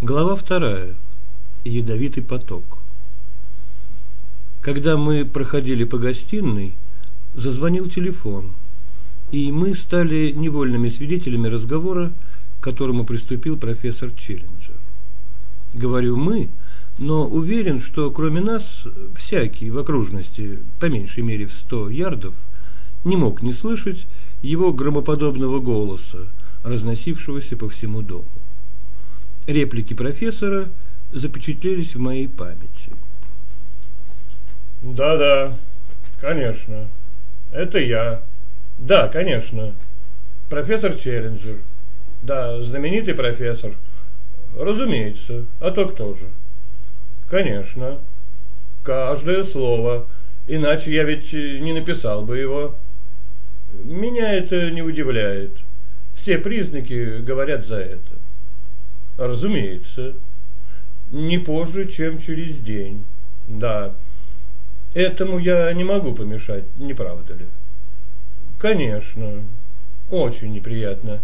Глава вторая. Ядовитый поток. Когда мы проходили по гостиной, зазвонил телефон, и мы стали невольными свидетелями разговора, к которому приступил профессор Челленджер. Говорю «мы», но уверен, что кроме нас всякий в окружности, по меньшей мере в сто ярдов, не мог не слышать его громоподобного голоса, разносившегося по всему дому. Реплики профессора запечатлелись в моей памяти. Да-да, конечно. Это я. Да, конечно. Профессор Челленджер. Да, знаменитый профессор. Разумеется. А то кто же? Конечно. Каждое слово. Иначе я ведь не написал бы его. Меня это не удивляет. Все признаки говорят за это. Разумеется. Не позже, чем через день. Да. Этому я не могу помешать, не правда ли? Конечно. Очень неприятно.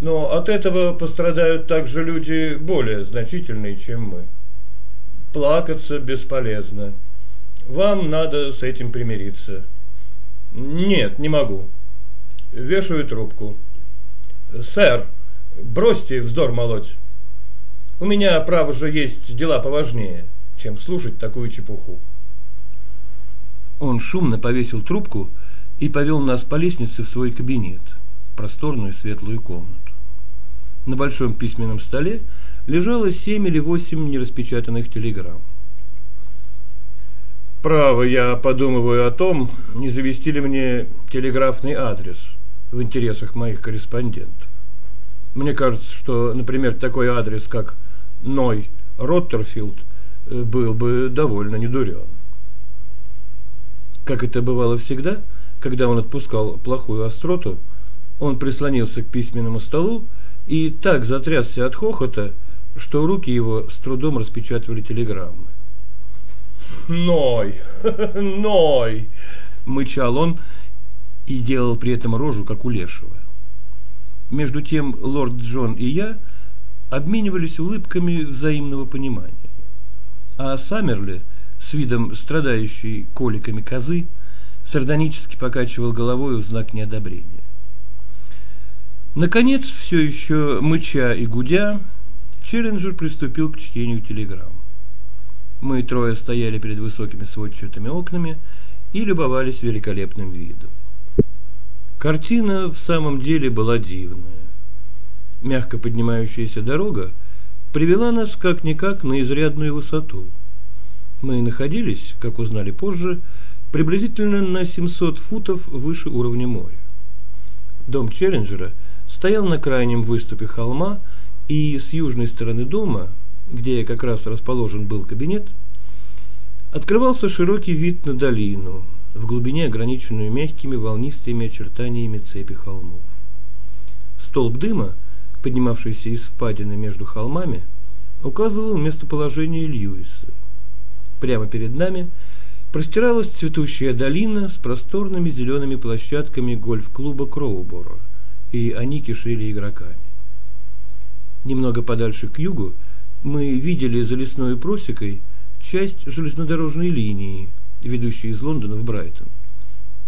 Но от этого пострадают также люди более значительные, чем мы. Плакаться бесполезно. Вам надо с этим примириться. Нет, не могу. Вешаю трубку. Сэр, бросьте вздор молоть. У меня, право же, есть дела поважнее, чем слушать такую чепуху. Он шумно повесил трубку и повел нас по лестнице в свой кабинет, просторную светлую комнату. На большом письменном столе лежало семь или восемь нераспечатанных телеграмм. Право, я подумываю о том, не завести ли мне телеграфный адрес в интересах моих корреспондентов. Мне кажется, что, например, такой адрес, как Ной Роттерфилд, э, был бы довольно недурен. Как это бывало всегда, когда он отпускал плохую остроту, он прислонился к письменному столу и так затрясся от хохота, что руки его с трудом распечатывали телеграммы. «Ной! Ной!» – мычал он и делал при этом рожу, как у лешего. Между тем лорд Джон и я обменивались улыбками взаимного понимания. А Саммерли, с видом страдающей коликами козы, сардонически покачивал головой в знак неодобрения. Наконец, все еще мыча и гудя, Челленджер приступил к чтению телеграмм. Мы трое стояли перед высокими сводчатыми окнами и любовались великолепным видом. Картина в самом деле была дивная. Мягко поднимающаяся дорога привела нас как-никак на изрядную высоту. Мы находились, как узнали позже, приблизительно на 700 футов выше уровня моря. Дом Челленджера – стоял на крайнем выступе холма, и с южной стороны дома, где как раз расположен был кабинет, открывался широкий вид на долину, в глубине ограниченную мягкими волнистыми очертаниями цепи холмов. Столб дыма, поднимавшийся из впадины между холмами, указывал местоположение Льюиса. Прямо перед нами простиралась цветущая долина с просторными зелеными площадками гольф-клуба Кроуборо – и они кишели игроками. Немного подальше к югу мы видели за лесной просекой часть железнодорожной линии, ведущей из Лондона в Брайтон.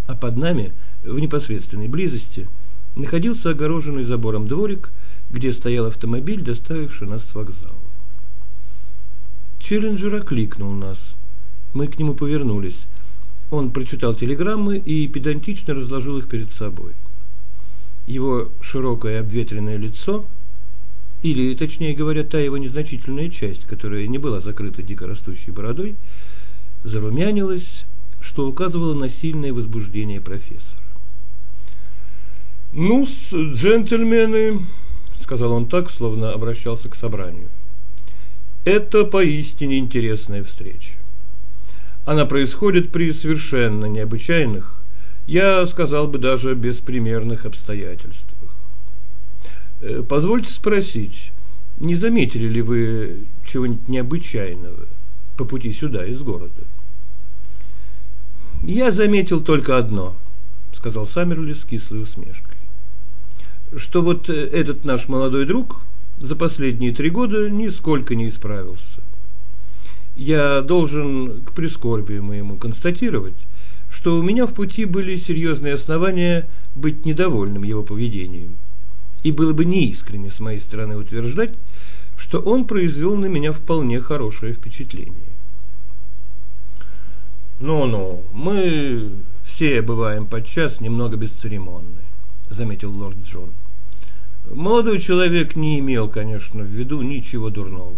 А под нами, в непосредственной близости, находился огороженный забором дворик, где стоял автомобиль, доставивший нас с вокзала. Челленджер окликнул нас. Мы к нему повернулись. Он прочитал телеграммы и педантично разложил их перед собой его широкое обветренное лицо, или, точнее говоря, та его незначительная часть, которая не была закрыта дикорастущей бородой, зарумянилась, что указывало на сильное возбуждение профессора. ну джентльмены», — сказал он так, словно обращался к собранию, — «это поистине интересная встреча. Она происходит при совершенно необычайных, я сказал бы даже беспримерных обстоятельствах. Э, позвольте спросить, не заметили ли вы чего-нибудь необычайного по пути сюда из города? Я заметил только одно, сказал Саммерли с кислой усмешкой. Что вот э, этот наш молодой друг, за последние три года нисколько не исправился. Я должен к прискорбию моему констатировать, что у меня в пути были серьезные основания быть недовольным его поведением. И было бы неискренне с моей стороны утверждать, что он произвел на меня вполне хорошее впечатление. «Ну-ну, мы все бываем подчас немного бесцеремонны», – заметил лорд Джон. Молодой человек не имел, конечно, в виду ничего дурного.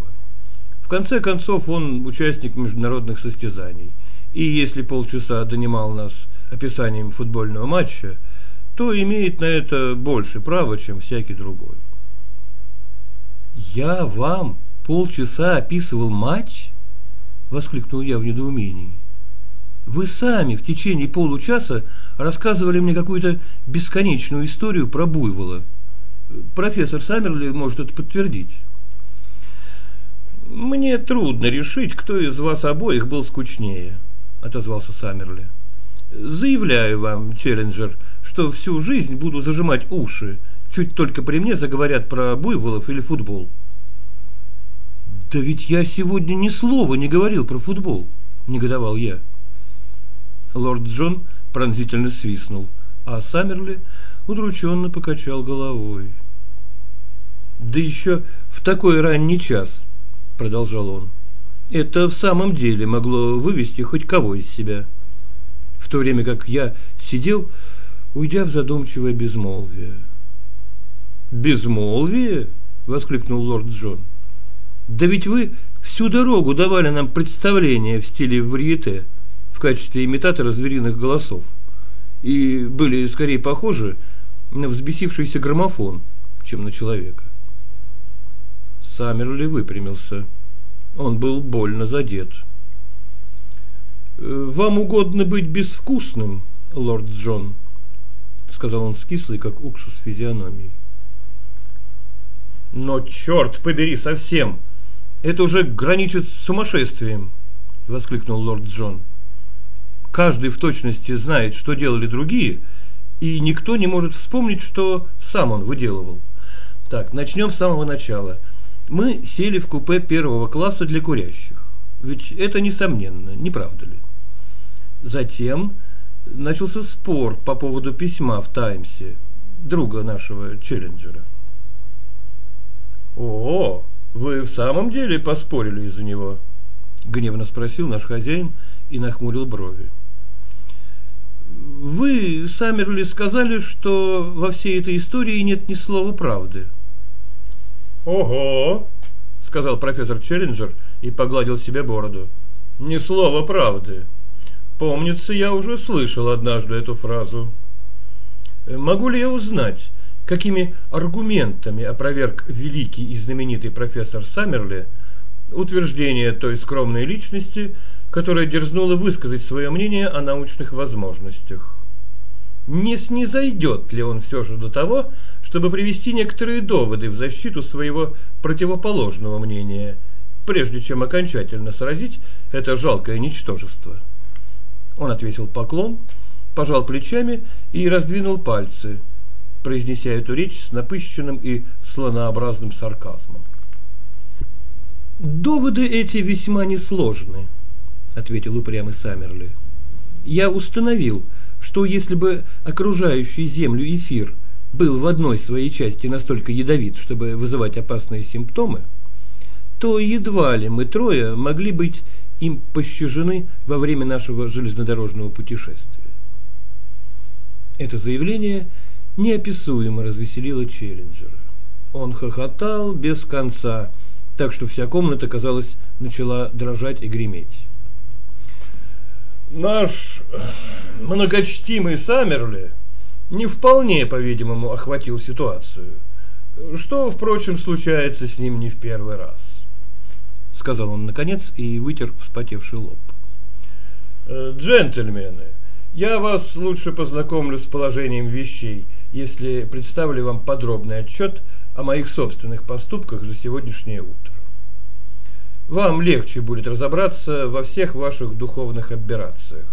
В конце концов, он участник международных состязаний, и если полчаса донимал нас описанием футбольного матча, то имеет на это больше права, чем всякий другой. «Я вам полчаса описывал матч?» – воскликнул я в недоумении. «Вы сами в течение получаса рассказывали мне какую-то бесконечную историю про буйвола. Профессор Саммерли может это подтвердить». «Мне трудно решить, кто из вас обоих был скучнее», – отозвался Саммерли. «Заявляю вам, Челленджер, что всю жизнь буду зажимать уши, чуть только при мне заговорят про буйволов или футбол». «Да ведь я сегодня ни слова не говорил про футбол», – негодовал я. Лорд Джон пронзительно свистнул, а Саммерли удрученно покачал головой. «Да еще в такой ранний час», – продолжал он. «Это в самом деле могло вывести хоть кого из себя». В то время как я сидел, уйдя в задумчивое безмолвие. «Безмолвие?» – воскликнул лорд Джон. «Да ведь вы всю дорогу давали нам представление в стиле варьете в качестве имитатора звериных голосов и были скорее похожи на взбесившийся граммофон, чем на человека. Саммерли выпрямился. Он был больно задет. «Вам угодно быть безвкусным, лорд Джон», — сказал он с кислой, как уксус физиономией. «Но черт побери совсем! Это уже граничит с сумасшествием!» — воскликнул лорд Джон. «Каждый в точности знает, что делали другие, и никто не может вспомнить, что сам он выделывал. Так, начнем с самого начала. Мы сели в купе первого класса для курящих. Ведь это несомненно, не правда ли? Затем начался спор по поводу письма в Таймсе друга нашего Челленджера. «О, вы в самом деле поспорили из-за него?» – гневно спросил наш хозяин и нахмурил брови. «Вы, Саммерли, сказали, что во всей этой истории нет ни слова правды», «Ого!» – сказал профессор Челленджер и погладил себе бороду. «Ни слова правды. Помнится, я уже слышал однажды эту фразу. Могу ли я узнать, какими аргументами опроверг великий и знаменитый профессор Саммерли утверждение той скромной личности, которая дерзнула высказать свое мнение о научных возможностях? Не снизойдет ли он все же до того, чтобы привести некоторые доводы в защиту своего противоположного мнения, прежде чем окончательно сразить это жалкое ничтожество. Он отвесил поклон, пожал плечами и раздвинул пальцы, произнеся эту речь с напыщенным и слонообразным сарказмом. «Доводы эти весьма несложны», — ответил упрямый Саммерли. «Я установил, что если бы окружающий Землю эфир — был в одной своей части настолько ядовит, чтобы вызывать опасные симптомы, то едва ли мы трое могли быть им пощажены во время нашего железнодорожного путешествия. Это заявление неописуемо развеселило Челленджера. Он хохотал без конца, так что вся комната, казалось, начала дрожать и греметь. Наш многочтимый Саммерли не вполне, по-видимому, охватил ситуацию, что, впрочем, случается с ним не в первый раз, сказал он наконец и вытер вспотевший лоб. Э, джентльмены, я вас лучше познакомлю с положением вещей, если представлю вам подробный отчет о моих собственных поступках за сегодняшнее утро. Вам легче будет разобраться во всех ваших духовных аберрациях,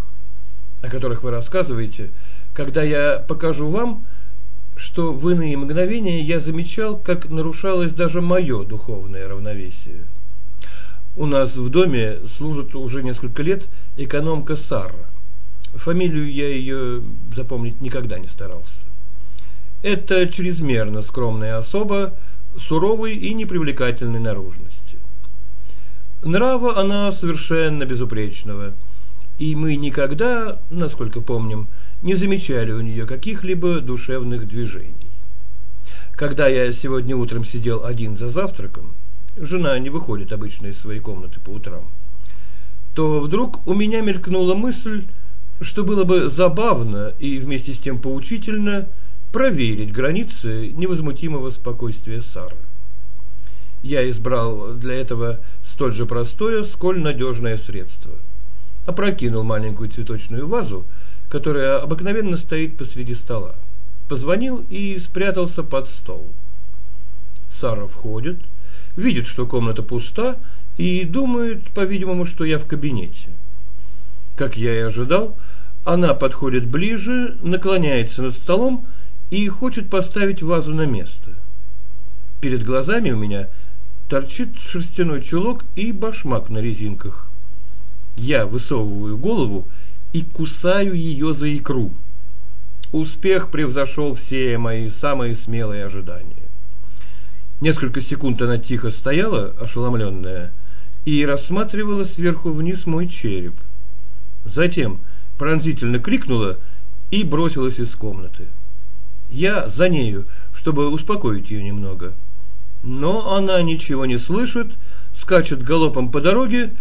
о которых вы рассказываете, когда я покажу вам, что в иные мгновения я замечал, как нарушалось даже мое духовное равновесие. У нас в доме служит уже несколько лет экономка Сара. Фамилию я ее запомнить никогда не старался. Это чрезмерно скромная особа, суровой и непривлекательной наружности. Нрава она совершенно безупречного, и мы никогда, насколько помним, не замечали у нее каких-либо душевных движений. Когда я сегодня утром сидел один за завтраком, жена не выходит обычно из своей комнаты по утрам, то вдруг у меня мелькнула мысль, что было бы забавно и вместе с тем поучительно проверить границы невозмутимого спокойствия Сары. Я избрал для этого столь же простое, сколь надежное средство. Опрокинул маленькую цветочную вазу, которая обыкновенно стоит посреди стола. Позвонил и спрятался под стол. Сара входит, видит, что комната пуста, и думает, по-видимому, что я в кабинете. Как я и ожидал, она подходит ближе, наклоняется над столом и хочет поставить вазу на место. Перед глазами у меня торчит шерстяной чулок и башмак на резинках. Я высовываю голову и кусаю ее за икру. Успех превзошел все мои самые смелые ожидания. Несколько секунд она тихо стояла, ошеломленная, и рассматривала сверху вниз мой череп. Затем пронзительно крикнула и бросилась из комнаты. Я за нею, чтобы успокоить ее немного. Но она ничего не слышит, скачет галопом по дороге,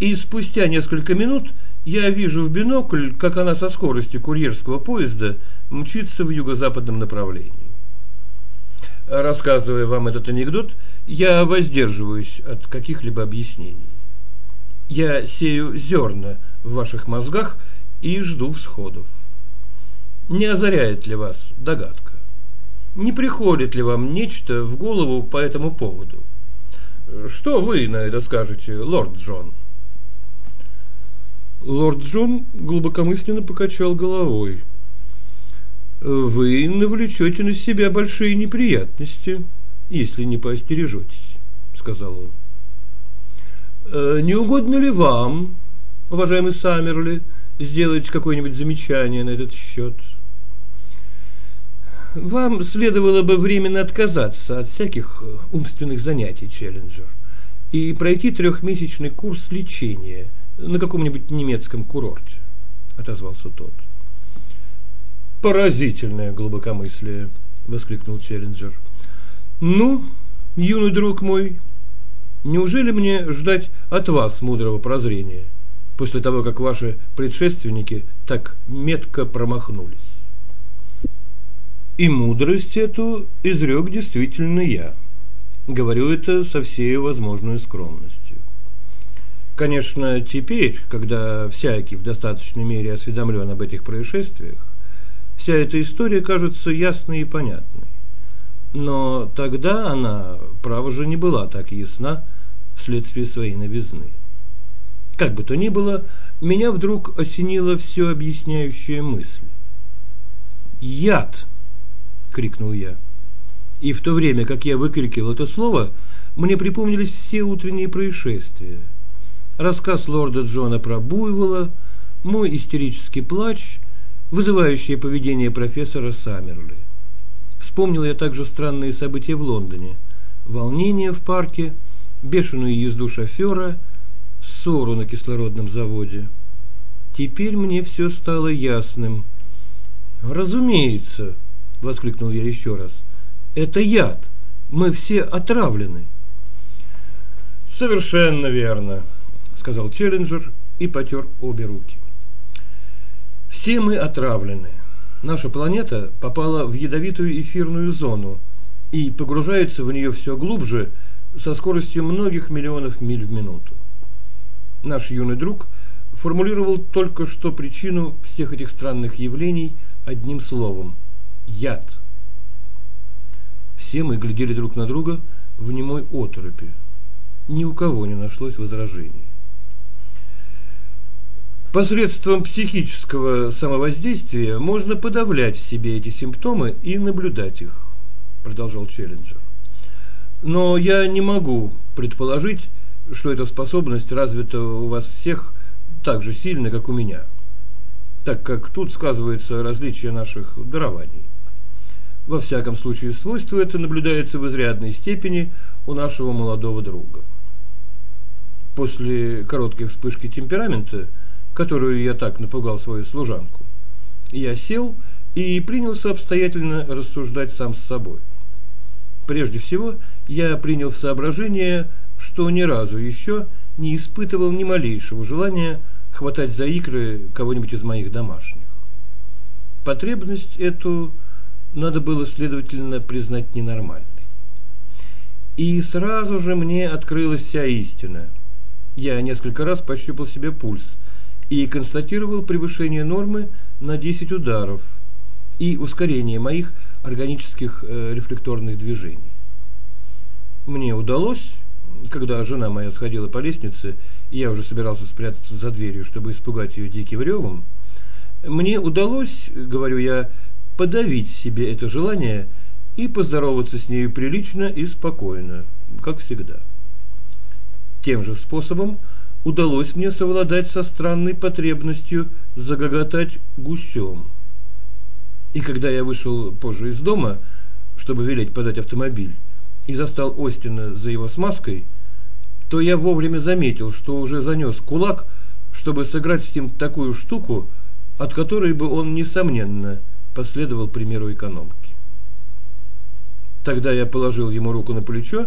и спустя несколько минут я вижу в бинокль, как она со скоростью курьерского поезда мчится в юго-западном направлении. Рассказывая вам этот анекдот, я воздерживаюсь от каких-либо объяснений. Я сею зерна в ваших мозгах и жду всходов. Не озаряет ли вас догадка? Не приходит ли вам нечто в голову по этому поводу? Что вы на это скажете, лорд Джон? Лорд Джон глубокомысленно покачал головой. Вы навлечете на себя большие неприятности, если не поостережетесь, сказал он. «Э, не угодно ли вам, уважаемый Саммерли, сделать какое-нибудь замечание на этот счет? Вам следовало бы временно отказаться от всяких умственных занятий, Челленджер, и пройти трехмесячный курс лечения – на каком-нибудь немецком курорте, отозвался тот. Поразительное глубокомыслие, воскликнул Челленджер. Ну, юный друг мой, неужели мне ждать от вас мудрого прозрения после того, как ваши предшественники так метко промахнулись? И мудрость эту изрек действительно я. Говорю это со всей возможной скромностью. Конечно, теперь, когда всякий в достаточной мере осведомлен об этих происшествиях, вся эта история кажется ясной и понятной. Но тогда она, право же, не была так ясна вследствие своей новизны. Как бы то ни было, меня вдруг осенила все объясняющая мысль. «Яд!» – крикнул я. И в то время, как я выкрикивал это слово, мне припомнились все утренние происшествия – рассказ лорда Джона про буйвола, мой истерический плач, вызывающее поведение профессора Саммерли. Вспомнил я также странные события в Лондоне, волнение в парке, бешеную езду шофера, ссору на кислородном заводе. Теперь мне все стало ясным. «Разумеется!» – воскликнул я еще раз. «Это яд! Мы все отравлены!» «Совершенно верно!» сказал Челленджер и потер обе руки. Все мы отравлены. Наша планета попала в ядовитую эфирную зону и погружается в нее все глубже со скоростью многих миллионов миль в минуту. Наш юный друг формулировал только что причину всех этих странных явлений одним словом – яд. Все мы глядели друг на друга в немой оторопи. Ни у кого не нашлось возражений. Посредством психического самовоздействия можно подавлять в себе эти симптомы и наблюдать их, продолжал Челленджер. Но я не могу предположить, что эта способность развита у вас всех так же сильно, как у меня, так как тут сказывается различие наших дарований. Во всяком случае, свойство это наблюдается в изрядной степени у нашего молодого друга. После короткой вспышки темперамента – которую я так напугал свою служанку. Я сел и принялся обстоятельно рассуждать сам с собой. Прежде всего, я принял в соображение, что ни разу еще не испытывал ни малейшего желания хватать за икры кого-нибудь из моих домашних. Потребность эту надо было, следовательно, признать ненормальной. И сразу же мне открылась вся истина. Я несколько раз пощупал себе пульс – и констатировал превышение нормы на 10 ударов и ускорение моих органических э, рефлекторных движений. Мне удалось, когда жена моя сходила по лестнице, и я уже собирался спрятаться за дверью, чтобы испугать ее диким ревом, мне удалось, говорю я, подавить себе это желание и поздороваться с нею прилично и спокойно, как всегда. Тем же способом удалось мне совладать со странной потребностью загоготать гусем. И когда я вышел позже из дома, чтобы велеть подать автомобиль, и застал Остина за его смазкой, то я вовремя заметил, что уже занес кулак, чтобы сыграть с ним такую штуку, от которой бы он, несомненно, последовал примеру экономки. Тогда я положил ему руку на плечо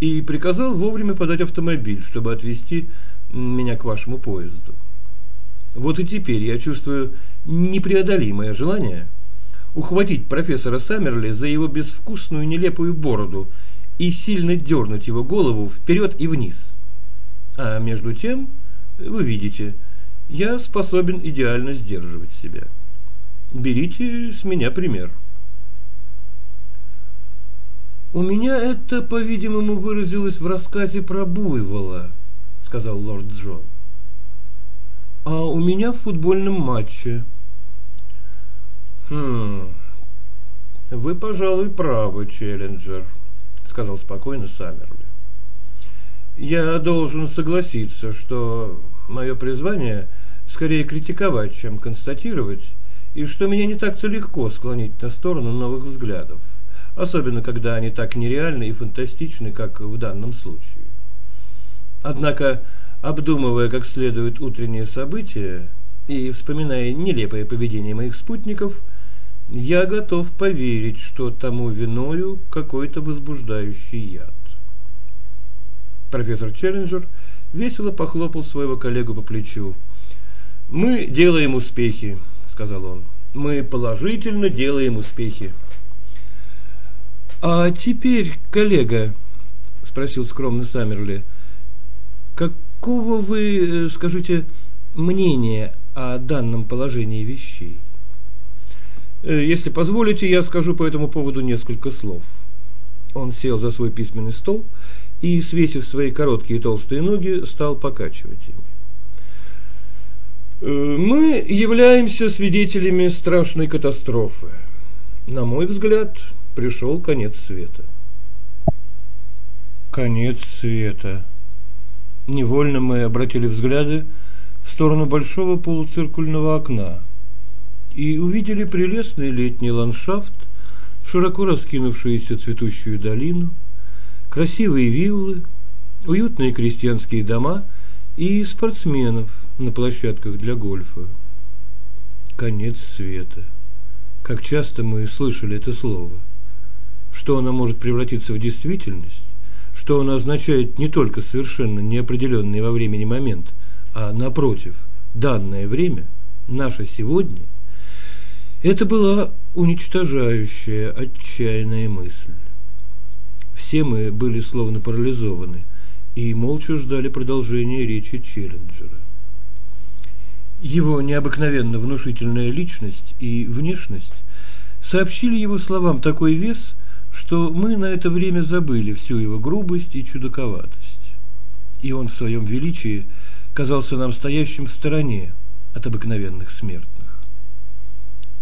и приказал вовремя подать автомобиль, чтобы отвезти меня к вашему поезду. Вот и теперь я чувствую непреодолимое желание ухватить профессора Саммерли за его безвкусную нелепую бороду и сильно дернуть его голову вперед и вниз. А между тем, вы видите, я способен идеально сдерживать себя. Берите с меня пример. У меня это, по-видимому, выразилось в рассказе про Буйвола – сказал лорд Джон. А у меня в футбольном матче. Хм. Вы, пожалуй, правы, Челленджер, сказал спокойно Саммерли. Я должен согласиться, что мое призвание скорее критиковать, чем констатировать, и что меня не так-то легко склонить на сторону новых взглядов, особенно когда они так нереальны и фантастичны, как в данном случае. Однако, обдумывая как следует утренние события и вспоминая нелепое поведение моих спутников, я готов поверить, что тому виною какой-то возбуждающий яд. Профессор Челленджер весело похлопал своего коллегу по плечу. «Мы делаем успехи», — сказал он. «Мы положительно делаем успехи». «А теперь, коллега», — спросил скромно Саммерли, — Какого вы, э, скажите, мнения о данном положении вещей? Э, если позволите, я скажу по этому поводу несколько слов. Он сел за свой письменный стол и, свесив свои короткие толстые ноги, стал покачивать ими. Э, мы являемся свидетелями страшной катастрофы. На мой взгляд, пришел конец света. Конец света, Невольно мы обратили взгляды в сторону большого полуциркульного окна и увидели прелестный летний ландшафт, широко раскинувшуюся цветущую долину, красивые виллы, уютные крестьянские дома и спортсменов на площадках для гольфа. Конец света. Как часто мы слышали это слово. Что оно может превратиться в действительность? что оно означает не только совершенно неопределенный во времени момент, а напротив, данное время, наше сегодня, это была уничтожающая, отчаянная мысль. Все мы были словно парализованы и молча ждали продолжения речи Челленджера. Его необыкновенно внушительная личность и внешность сообщили его словам такой вес – что мы на это время забыли всю его грубость и чудаковатость. И он в своем величии казался нам стоящим в стороне, от обыкновенных смертных.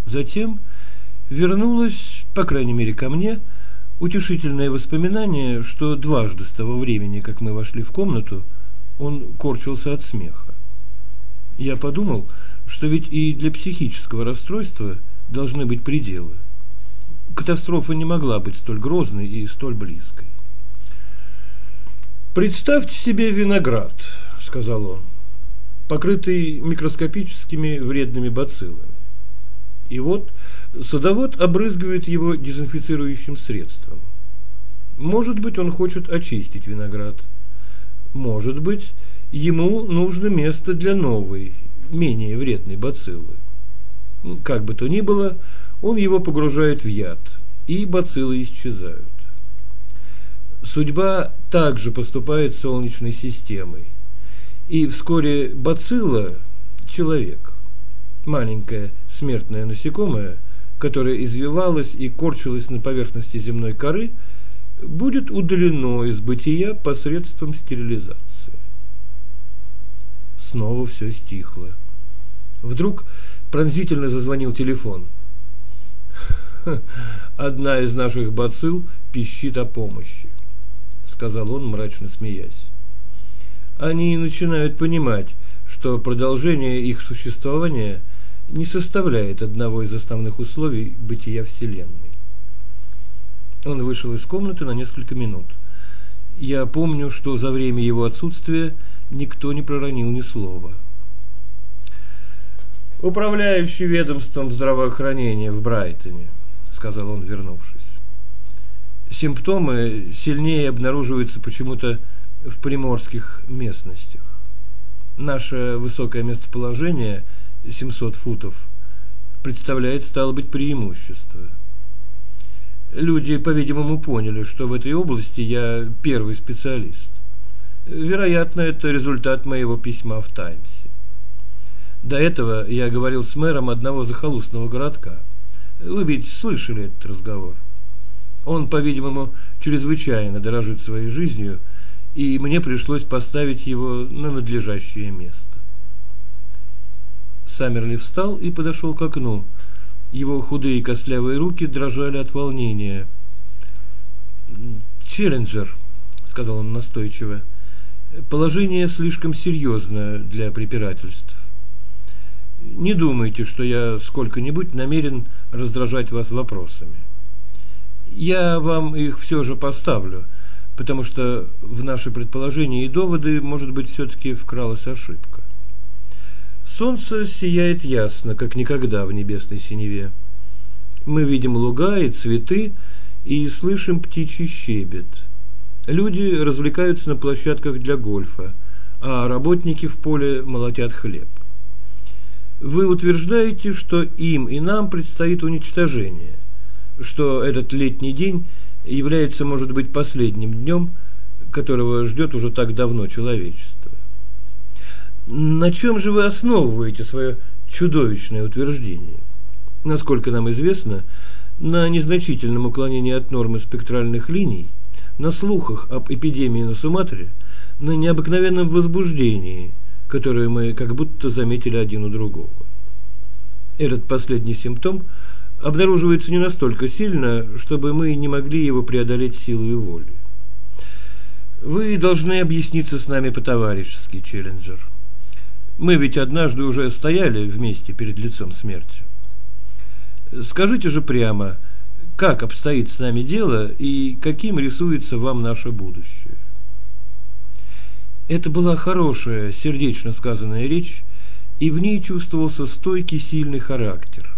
Затем вернулось, по крайней мере ко мне, утешительное воспоминание, что дважды с того времени, как мы вошли в комнату, он корчился от смеха. Я подумал, что ведь и для психического расстройства должны быть пределы. Катастрофа не могла быть столь грозной и столь близкой. «Представьте себе виноград», — сказал он, покрытый микроскопическими вредными бациллами. И вот садовод обрызгивает его дезинфицирующим средством. Может быть, он хочет очистить виноград. Может быть, ему нужно место для новой, менее вредной бациллы. Как бы то ни было, он его погружает в яд, и бациллы исчезают. Судьба также поступает с Солнечной системой. И вскоре бацилла – человек, маленькое смертное насекомое, которое извивалось и корчилось на поверхности земной коры, будет удалено из бытия посредством стерилизации. Снова все стихло. Вдруг пронзительно зазвонил телефон. Одна из наших бацилл пищит о помощи сказал он, мрачно смеясь. Они начинают понимать, что продолжение их существования не составляет одного из основных условий бытия Вселенной. Он вышел из комнаты на несколько минут. Я помню, что за время его отсутствия никто не проронил ни слова. «Управляющий ведомством здравоохранения в Брайтоне», — сказал он, вернувшись симптомы сильнее обнаруживаются почему-то в приморских местностях. Наше высокое местоположение, 700 футов, представляет, стало быть, преимущество. Люди, по-видимому, поняли, что в этой области я первый специалист. Вероятно, это результат моего письма в Таймсе. До этого я говорил с мэром одного захолустного городка. Вы ведь слышали этот разговор. Он, по-видимому, чрезвычайно дорожит своей жизнью, и мне пришлось поставить его на надлежащее место. Саммерли встал и подошел к окну. Его худые костлявые руки дрожали от волнения. «Челленджер», — сказал он настойчиво, — «положение слишком серьезное для препирательств. Не думайте, что я сколько-нибудь намерен раздражать вас вопросами. Я вам их все же поставлю, потому что в наши предположения и доводы, может быть, все-таки вкралась ошибка. Солнце сияет ясно, как никогда в небесной синеве. Мы видим луга и цветы и слышим птичий щебет. Люди развлекаются на площадках для гольфа, а работники в поле молотят хлеб. Вы утверждаете, что им и нам предстоит уничтожение что этот летний день является, может быть, последним днем, которого ждет уже так давно человечество. На чем же вы основываете свое чудовищное утверждение? Насколько нам известно, на незначительном уклонении от нормы спектральных линий, на слухах об эпидемии на Суматре, на необыкновенном возбуждении, которое мы как будто заметили один у другого. Этот последний симптом – обнаруживается не настолько сильно, чтобы мы не могли его преодолеть силой воли. Вы должны объясниться с нами по-товарищески, Челленджер. Мы ведь однажды уже стояли вместе перед лицом смерти. Скажите же прямо, как обстоит с нами дело и каким рисуется вам наше будущее. Это была хорошая, сердечно сказанная речь, и в ней чувствовался стойкий, сильный характер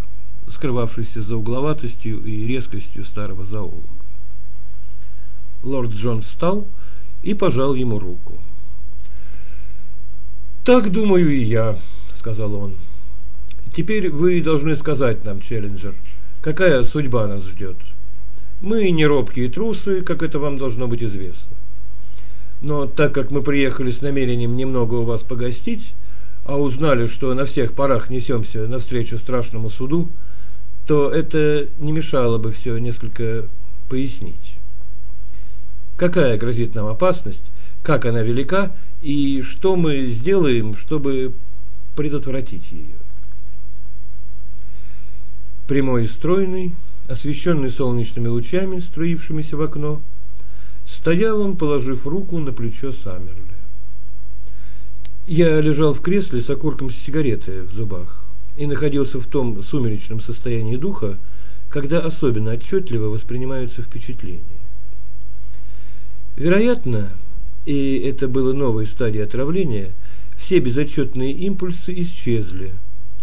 скрывавшийся за угловатостью и резкостью старого зоолога. Лорд Джон встал и пожал ему руку. «Так думаю и я», — сказал он. «Теперь вы должны сказать нам, Челленджер, какая судьба нас ждет. Мы не робкие трусы, как это вам должно быть известно. Но так как мы приехали с намерением немного у вас погостить, а узнали, что на всех парах несемся навстречу страшному суду, — то это не мешало бы все несколько пояснить. Какая грозит нам опасность, как она велика и что мы сделаем, чтобы предотвратить ее. Прямой и стройный, освещенный солнечными лучами, струившимися в окно, стоял он, положив руку на плечо Саммерли. Я лежал в кресле с окурком сигареты в зубах и находился в том сумеречном состоянии духа, когда особенно отчетливо воспринимаются впечатления. Вероятно, и это было новой стадией отравления, все безотчетные импульсы исчезли,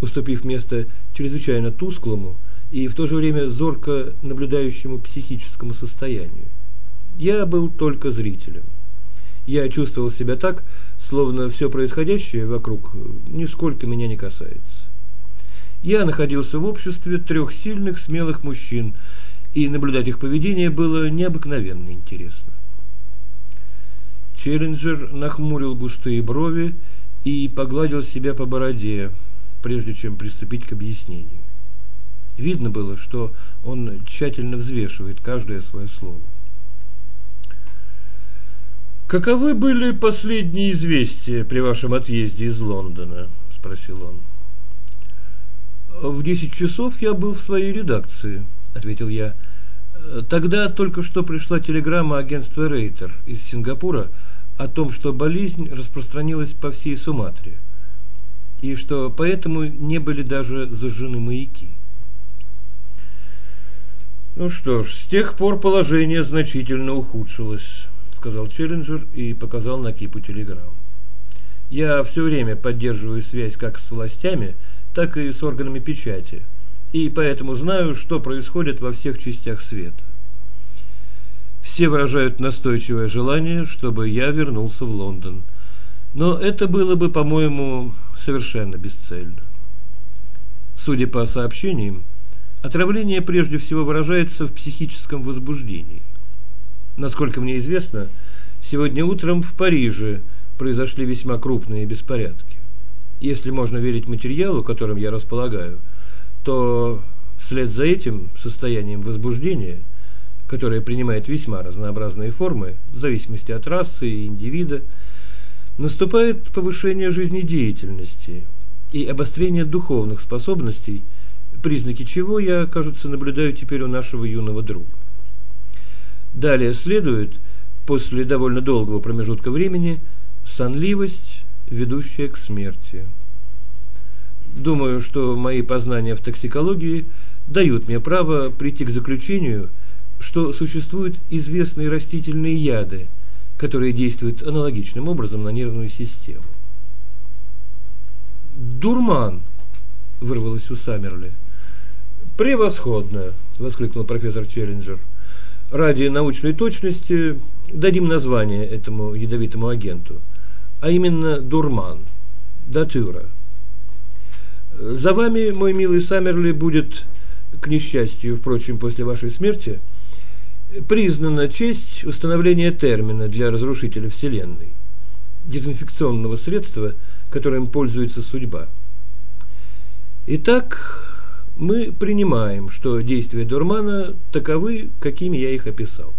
уступив место чрезвычайно тусклому и в то же время зорко наблюдающему психическому состоянию. Я был только зрителем. Я чувствовал себя так, словно все происходящее вокруг нисколько меня не касается. Я находился в обществе трех сильных, смелых мужчин, и наблюдать их поведение было необыкновенно интересно. Челленджер нахмурил густые брови и погладил себя по бороде, прежде чем приступить к объяснению. Видно было, что он тщательно взвешивает каждое свое слово. Каковы были последние известия при вашем отъезде из Лондона? спросил он. В десять часов я был в своей редакции, ответил я. Тогда только что пришла телеграмма агентства Рейтер из Сингапура о том, что болезнь распространилась по всей Суматре, и что поэтому не были даже зажжены маяки. Ну что ж, с тех пор положение значительно ухудшилось сказал Челленджер и показал на кипу телеграмм. Я все время поддерживаю связь как с властями, так и с органами печати, и поэтому знаю, что происходит во всех частях света. Все выражают настойчивое желание, чтобы я вернулся в Лондон. Но это было бы, по-моему, совершенно бесцельно. Судя по сообщениям, отравление прежде всего выражается в психическом возбуждении. Насколько мне известно, сегодня утром в Париже произошли весьма крупные беспорядки. Если можно верить материалу, которым я располагаю, то вслед за этим состоянием возбуждения, которое принимает весьма разнообразные формы, в зависимости от расы и индивида, наступает повышение жизнедеятельности и обострение духовных способностей, признаки чего я, кажется, наблюдаю теперь у нашего юного друга. Далее следует, после довольно долгого промежутка времени, сонливость, ведущая к смерти. Думаю, что мои познания в токсикологии дают мне право прийти к заключению, что существуют известные растительные яды, которые действуют аналогичным образом на нервную систему. «Дурман!» – вырвалось у Саммерли. «Превосходно!» – воскликнул профессор Челленджер – ради научной точности дадим название этому ядовитому агенту, а именно дурман, датюра. За вами, мой милый Саммерли, будет, к несчастью, впрочем, после вашей смерти, признана честь установления термина для разрушителя Вселенной, дезинфекционного средства, которым пользуется судьба. Итак, мы принимаем, что действия дурмана таковы, какими я их описал.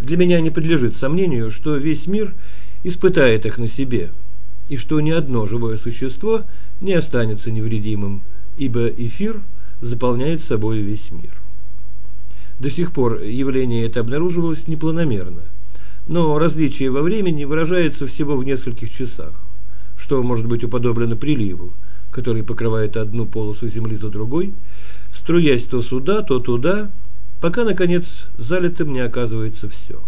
Для меня не подлежит сомнению, что весь мир испытает их на себе, и что ни одно живое существо не останется невредимым, ибо эфир заполняет собой весь мир. До сих пор явление это обнаруживалось непланомерно, но различие во времени выражается всего в нескольких часах, что может быть уподоблено приливу, который покрывает одну полосу земли за другой, струясь то сюда, то туда, пока, наконец, залитым не оказывается все.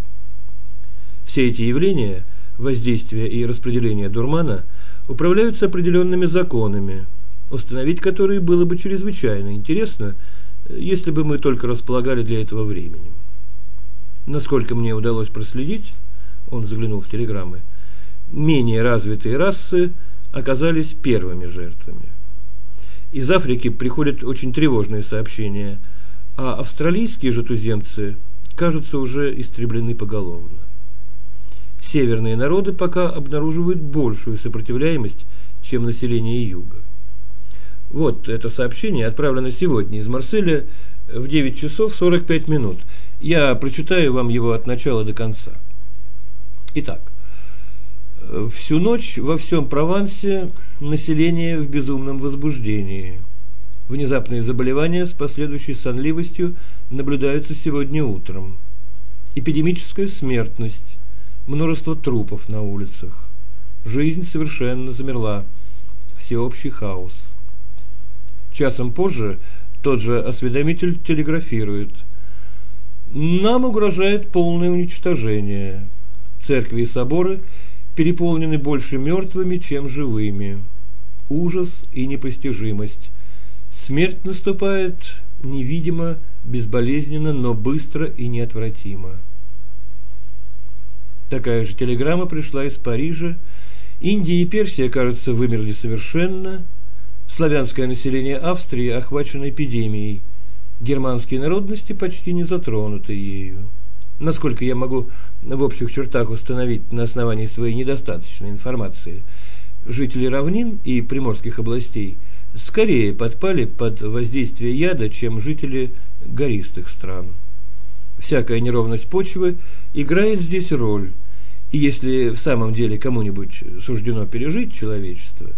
Все эти явления, воздействия и распределение дурмана, управляются определенными законами, установить которые было бы чрезвычайно интересно, если бы мы только располагали для этого временем. Насколько мне удалось проследить, он заглянул в телеграммы, менее развитые расы – оказались первыми жертвами. Из Африки приходят очень тревожные сообщения, а австралийские же туземцы, кажется, уже истреблены поголовно. Северные народы пока обнаруживают большую сопротивляемость, чем население юга. Вот это сообщение отправлено сегодня из Марселя в 9 часов 45 минут. Я прочитаю вам его от начала до конца. Итак, Всю ночь во всем Провансе население в безумном возбуждении. Внезапные заболевания с последующей сонливостью наблюдаются сегодня утром. Эпидемическая смертность, множество трупов на улицах. Жизнь совершенно замерла. Всеобщий хаос. Часом позже тот же осведомитель телеграфирует. Нам угрожает полное уничтожение. Церкви и соборы переполнены больше мертвыми, чем живыми. Ужас и непостижимость. Смерть наступает невидимо, безболезненно, но быстро и неотвратимо. Такая же телеграмма пришла из Парижа. Индия и Персия, кажется, вымерли совершенно. Славянское население Австрии охвачено эпидемией. Германские народности почти не затронуты ею. Насколько я могу в общих чертах установить на основании своей недостаточной информации, жители равнин и приморских областей скорее подпали под воздействие яда, чем жители гористых стран. Всякая неровность почвы играет здесь роль, и если в самом деле кому-нибудь суждено пережить человечество,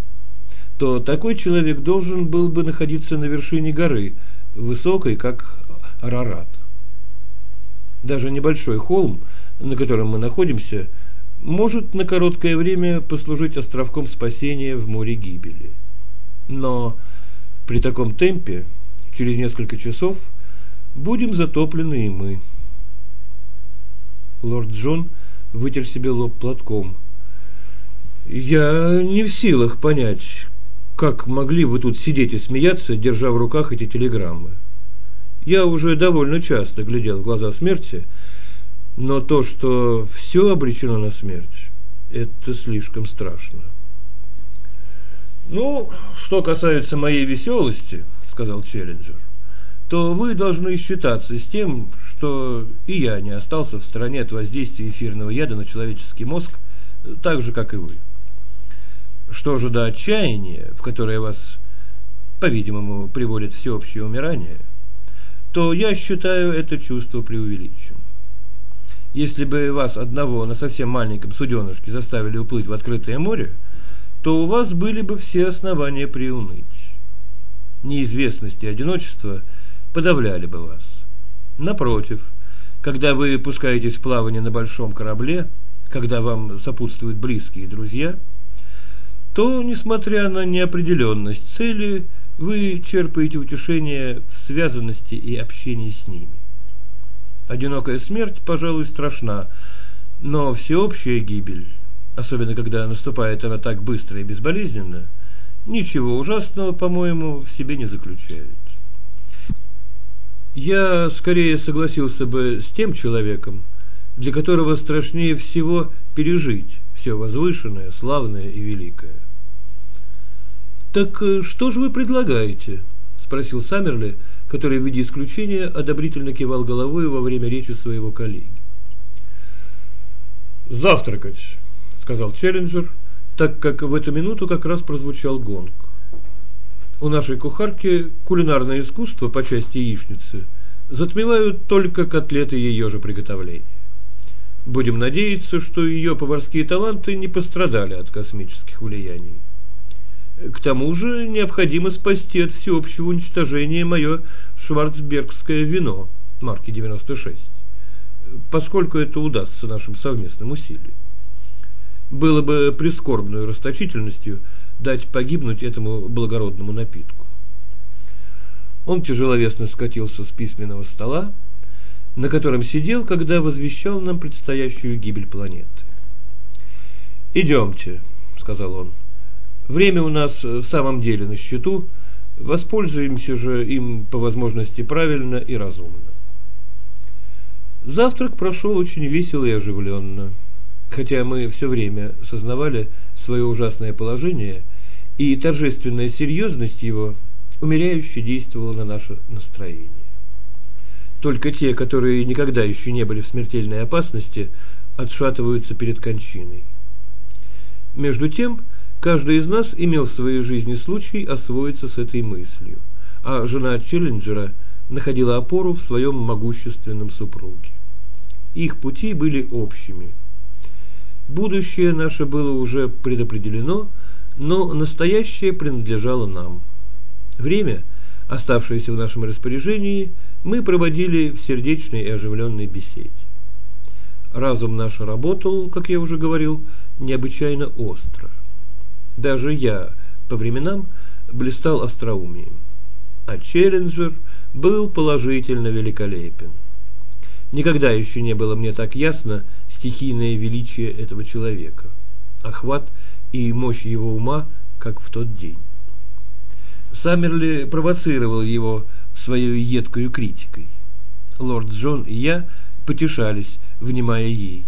то такой человек должен был бы находиться на вершине горы, высокой, как Арарат. Даже небольшой холм, на котором мы находимся, может на короткое время послужить островком спасения в море гибели. Но при таком темпе через несколько часов будем затоплены и мы. Лорд Джон вытер себе лоб платком. Я не в силах понять, как могли вы тут сидеть и смеяться, держа в руках эти телеграммы. Я уже довольно часто глядел в глаза смерти, но то, что все обречено на смерть, это слишком страшно. Ну, что касается моей веселости, сказал Челленджер, то вы должны считаться с тем, что и я не остался в стороне от воздействия эфирного яда на человеческий мозг, так же, как и вы. Что же до отчаяния, в которое вас, по-видимому, приводит всеобщее умирание – то я считаю это чувство преувеличенным. Если бы вас одного на совсем маленьком суденышке заставили уплыть в открытое море, то у вас были бы все основания приуныть. Неизвестность и одиночество подавляли бы вас. Напротив, когда вы пускаетесь в плавание на большом корабле, когда вам сопутствуют близкие друзья, то, несмотря на неопределенность цели, вы черпаете утешение в связанности и общении с ними. Одинокая смерть, пожалуй, страшна, но всеобщая гибель, особенно когда наступает она так быстро и безболезненно, ничего ужасного, по-моему, в себе не заключает. Я скорее согласился бы с тем человеком, для которого страшнее всего пережить все возвышенное, славное и великое. «Так э, что же вы предлагаете?» – спросил Саммерли, который в виде исключения одобрительно кивал головой во время речи своего коллеги. «Завтракать», – сказал Челленджер, так как в эту минуту как раз прозвучал гонг. У нашей кухарки кулинарное искусство по части яичницы затмевают только котлеты ее же приготовления. Будем надеяться, что ее поварские таланты не пострадали от космических влияний. К тому же необходимо спасти от всеобщего уничтожения мое шварцбергское вино марки 96, поскольку это удастся нашим совместным усилиям. Было бы прискорбной расточительностью дать погибнуть этому благородному напитку. Он тяжеловесно скатился с письменного стола, на котором сидел, когда возвещал нам предстоящую гибель планеты. «Идемте», — сказал он. Время у нас в самом деле на счету, воспользуемся же им по возможности правильно и разумно. Завтрак прошел очень весело и оживленно, хотя мы все время сознавали свое ужасное положение, и торжественная серьезность его умеряюще действовала на наше настроение. Только те, которые никогда еще не были в смертельной опасности, отшатываются перед кончиной. Между тем, Каждый из нас имел в своей жизни случай освоиться с этой мыслью, а жена Челленджера находила опору в своем могущественном супруге. Их пути были общими. Будущее наше было уже предопределено, но настоящее принадлежало нам. Время, оставшееся в нашем распоряжении, мы проводили в сердечной и оживленной беседе. Разум наш работал, как я уже говорил, необычайно остро. Даже я по временам блистал остроумием, а Челленджер был положительно великолепен. Никогда еще не было мне так ясно стихийное величие этого человека, охват и мощь его ума, как в тот день. Саммерли провоцировал его своей едкою критикой. Лорд Джон и я потешались, внимая ей.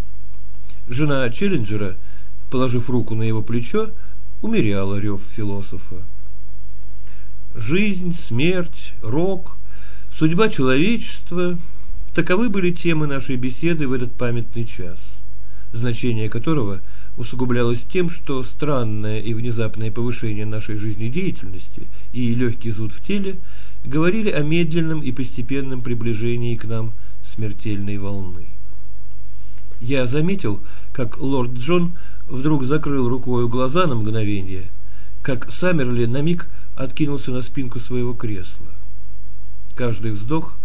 Жена Челленджера, положив руку на его плечо, умеряла рев философа. Жизнь, смерть, рок, судьба человечества – таковы были темы нашей беседы в этот памятный час, значение которого усугублялось тем, что странное и внезапное повышение нашей жизнедеятельности и легкий зуд в теле говорили о медленном и постепенном приближении к нам смертельной волны. Я заметил, как лорд Джон вдруг закрыл рукой глаза на мгновение, как Саммерли на миг откинулся на спинку своего кресла. Каждый вздох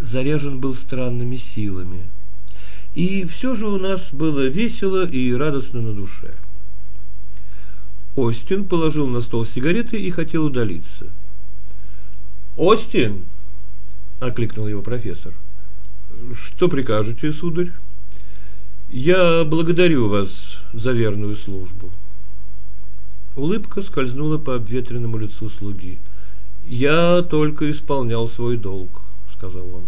заряжен был странными силами. И все же у нас было весело и радостно на душе. Остин положил на стол сигареты и хотел удалиться. «Остин!» – окликнул его профессор. «Что прикажете, сударь?» «Я благодарю вас за верную службу». Улыбка скользнула по обветренному лицу слуги. «Я только исполнял свой долг», — сказал он.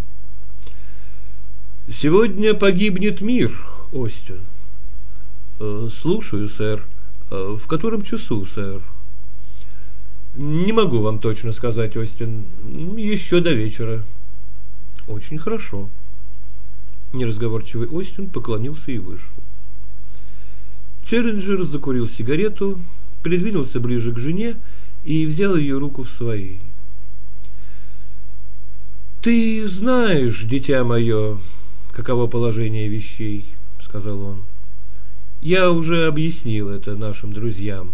«Сегодня погибнет мир, Остин». «Э, «Слушаю, сэр. Э, в котором часу, сэр?» «Не могу вам точно сказать, Остин. Еще до вечера». «Очень хорошо». Неразговорчивый Остин поклонился и вышел. Челленджер закурил сигарету, придвинулся ближе к жене и взял ее руку в свои. «Ты знаешь, дитя мое, каково положение вещей», — сказал он. «Я уже объяснил это нашим друзьям.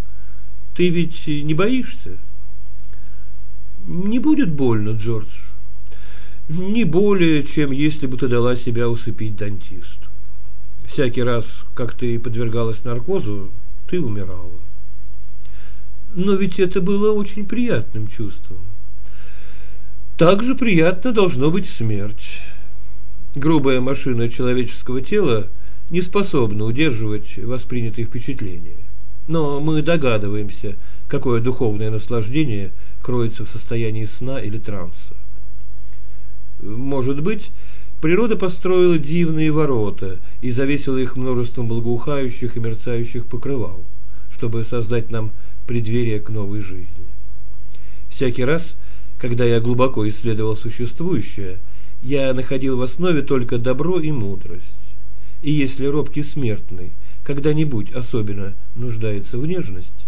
Ты ведь не боишься?» «Не будет больно, Джордж. Не более, чем если бы ты дала себя усыпить дантисту. Всякий раз, как ты подвергалась наркозу, ты умирала. Но ведь это было очень приятным чувством. Так же приятно должно быть смерть. Грубая машина человеческого тела не способна удерживать воспринятые впечатления. Но мы догадываемся, какое духовное наслаждение кроется в состоянии сна или транса. Может быть, природа построила дивные ворота и завесила их множеством благоухающих и мерцающих покрывал, чтобы создать нам преддверие к новой жизни. Всякий раз, когда я глубоко исследовал существующее, я находил в основе только добро и мудрость. И если робкий смертный когда-нибудь особенно нуждается в нежности,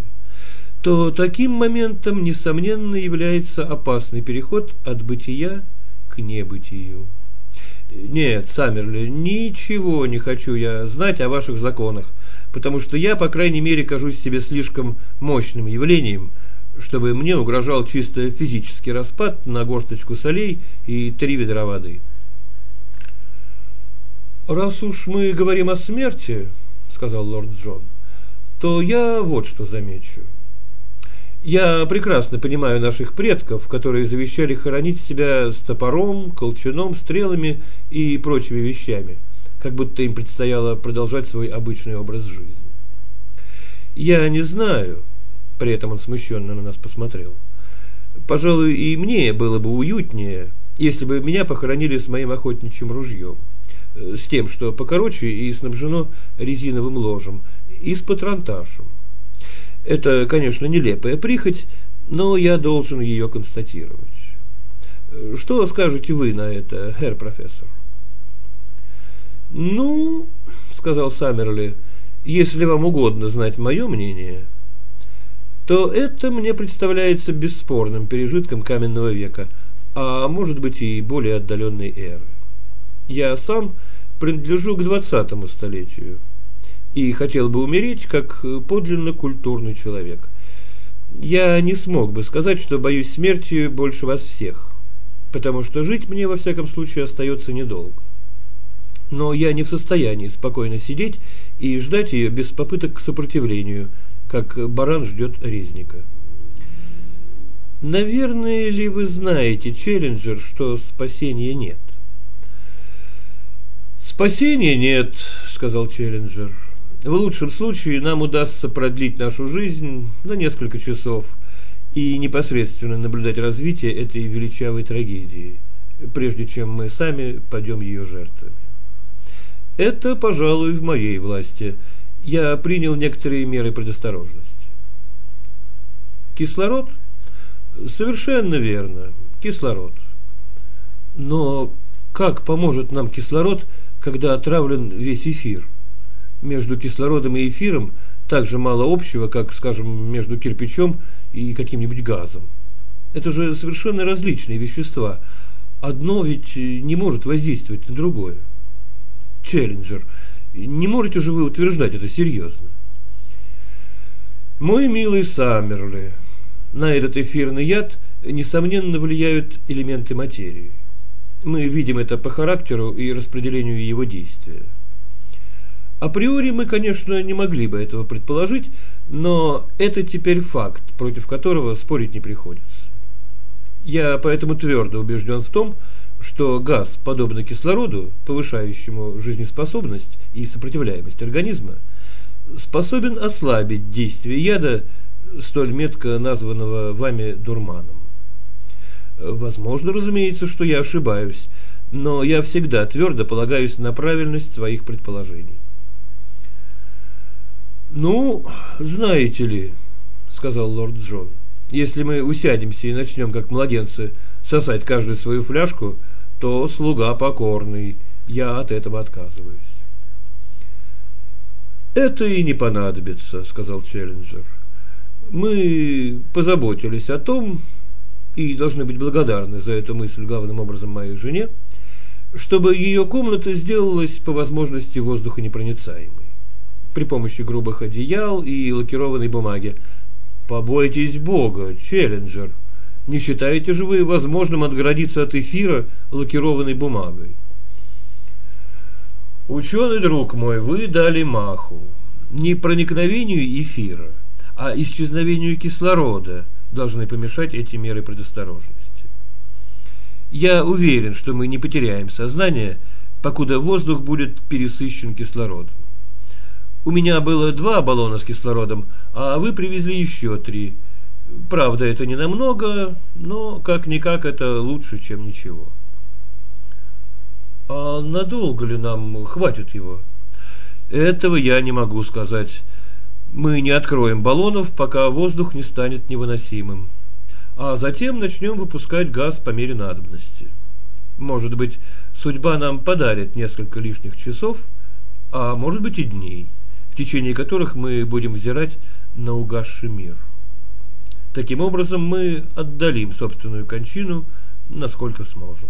то таким моментом, несомненно, является опасный переход от бытия небытию. Нет, Саммерли, ничего не хочу я знать о ваших законах, потому что я, по крайней мере, кажусь себе слишком мощным явлением, чтобы мне угрожал чисто физический распад на горсточку солей и три ведра воды. «Раз уж мы говорим о смерти, — сказал лорд Джон, — то я вот что замечу. Я прекрасно понимаю наших предков, которые завещали хоронить себя с топором, колчаном, стрелами и прочими вещами, как будто им предстояло продолжать свой обычный образ жизни. Я не знаю, при этом он смущенно на нас посмотрел. Пожалуй, и мне было бы уютнее, если бы меня похоронили с моим охотничьим ружьем, э, с тем, что покороче и снабжено резиновым ложем, и с патронташем. Это, конечно, нелепая прихоть, но я должен ее констатировать. Что скажете вы на это, herr профессор? Ну, сказал Саммерли, если вам угодно знать мое мнение, то это мне представляется бесспорным пережитком каменного века, а может быть и более отдаленной эры. Я сам принадлежу к двадцатому столетию. И хотел бы умереть как подлинно культурный человек. Я не смог бы сказать, что боюсь смерти больше вас всех, потому что жить мне, во всяком случае, остается недолго. Но я не в состоянии спокойно сидеть и ждать ее без попыток к сопротивлению, как баран ждет резника. Наверное ли вы знаете, Челленджер, что спасения нет? Спасения нет, сказал Челленджер. В лучшем случае нам удастся продлить нашу жизнь на несколько часов и непосредственно наблюдать развитие этой величавой трагедии, прежде чем мы сами пойдем ее жертвами. Это, пожалуй, в моей власти. Я принял некоторые меры предосторожности. Кислород? Совершенно верно. Кислород. Но как поможет нам кислород, когда отравлен весь эфир? Между кислородом и эфиром так же мало общего, как, скажем, между кирпичом и каким-нибудь газом. Это же совершенно различные вещества. Одно ведь не может воздействовать на другое. Челленджер, не можете же вы утверждать это серьезно? Мой милый Саммерли, на этот эфирный яд, несомненно, влияют элементы материи. Мы видим это по характеру и распределению его действия. Априори мы, конечно, не могли бы этого предположить, но это теперь факт, против которого спорить не приходится. Я поэтому твердо убежден в том, что газ, подобно кислороду, повышающему жизнеспособность и сопротивляемость организма, способен ослабить действие яда, столь метко названного вами дурманом. Возможно, разумеется, что я ошибаюсь, но я всегда твердо полагаюсь на правильность своих предположений. «Ну, знаете ли», — сказал лорд Джон, — «если мы усядемся и начнем, как младенцы, сосать каждую свою фляжку, то слуга покорный, я от этого отказываюсь». «Это и не понадобится», — сказал Челленджер. «Мы позаботились о том, и должны быть благодарны за эту мысль главным образом моей жене, чтобы ее комната сделалась по возможности воздухонепроницаемой при помощи грубых одеял и лакированной бумаги. Побойтесь Бога, Челленджер. Не считаете же вы возможным отгородиться от эфира лакированной бумагой? Ученый друг мой, вы дали маху. Не проникновению эфира, а исчезновению кислорода – должны помешать эти меры предосторожности. Я уверен, что мы не потеряем сознание, покуда воздух будет пересыщен кислородом. У меня было два баллона с кислородом, а вы привезли еще три. Правда, это не намного, но как-никак это лучше, чем ничего. А надолго ли нам хватит его? Этого я не могу сказать. Мы не откроем баллонов, пока воздух не станет невыносимым, а затем начнем выпускать газ по мере надобности. Может быть, судьба нам подарит несколько лишних часов, а может быть и дней, в течение которых мы будем взирать на угасший мир. Таким образом, мы отдалим собственную кончину, насколько сможем.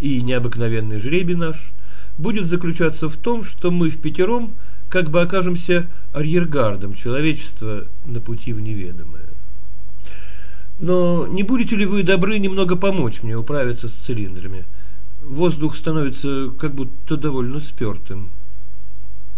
И необыкновенный жребий наш будет заключаться в том, что мы в пятером – как бы окажемся арьергардом человечества на пути в неведомое. Но не будете ли вы добры немного помочь мне управиться с цилиндрами? Воздух становится как будто довольно спертым.